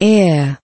Air.